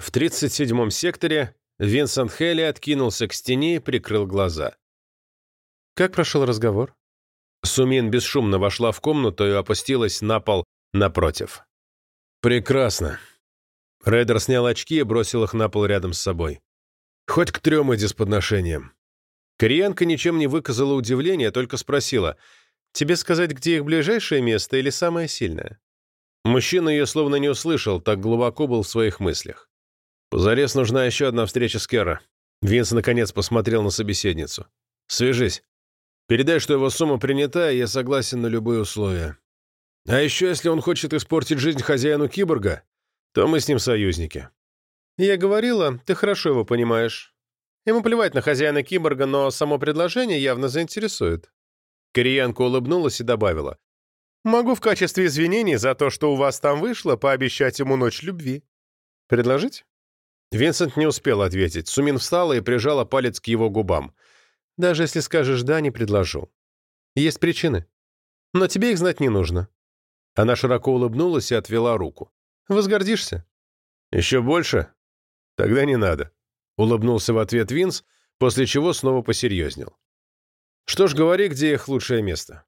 В 37-м секторе Винсент Хелли откинулся к стене и прикрыл глаза. «Как прошел разговор?» Сумин бесшумно вошла в комнату и опустилась на пол напротив. «Прекрасно». Рейдер снял очки и бросил их на пол рядом с собой. «Хоть к трем иди с подношением». Кореянка ничем не выказала удивления, только спросила, «Тебе сказать, где их ближайшее место или самое сильное?» Мужчина ее словно не услышал, так глубоко был в своих мыслях. «Позарез нужна еще одна встреча с Керра». Винс наконец посмотрел на собеседницу. «Свяжись. Передай, что его сумма принята, и я согласен на любые условия. А еще, если он хочет испортить жизнь хозяину киборга, то мы с ним союзники». «Я говорила, ты хорошо его понимаешь. Ему плевать на хозяина киборга, но само предложение явно заинтересует». Кореянка улыбнулась и добавила. «Могу в качестве извинений за то, что у вас там вышло, пообещать ему ночь любви. Предложить?» Винсент не успел ответить. Сумин встала и прижала палец к его губам. «Даже если скажешь «да», не предложу. Есть причины. Но тебе их знать не нужно». Она широко улыбнулась и отвела руку. «Возгордишься?» «Еще больше? Тогда не надо», — улыбнулся в ответ Винс, после чего снова посерьезнел. «Что ж, говори, где их лучшее место».